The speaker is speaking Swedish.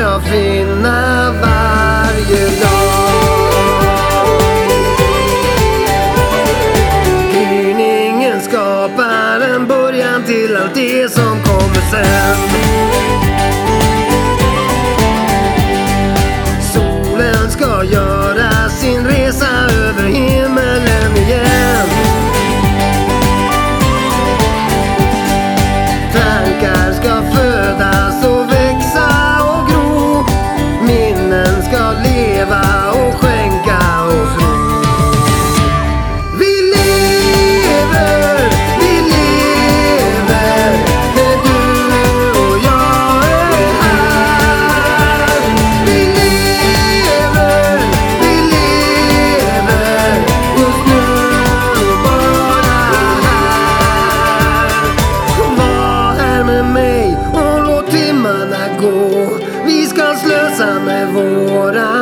jag finna varje dag. Gryningen skapar en början till allt det som kommer sen. God. dansa med våra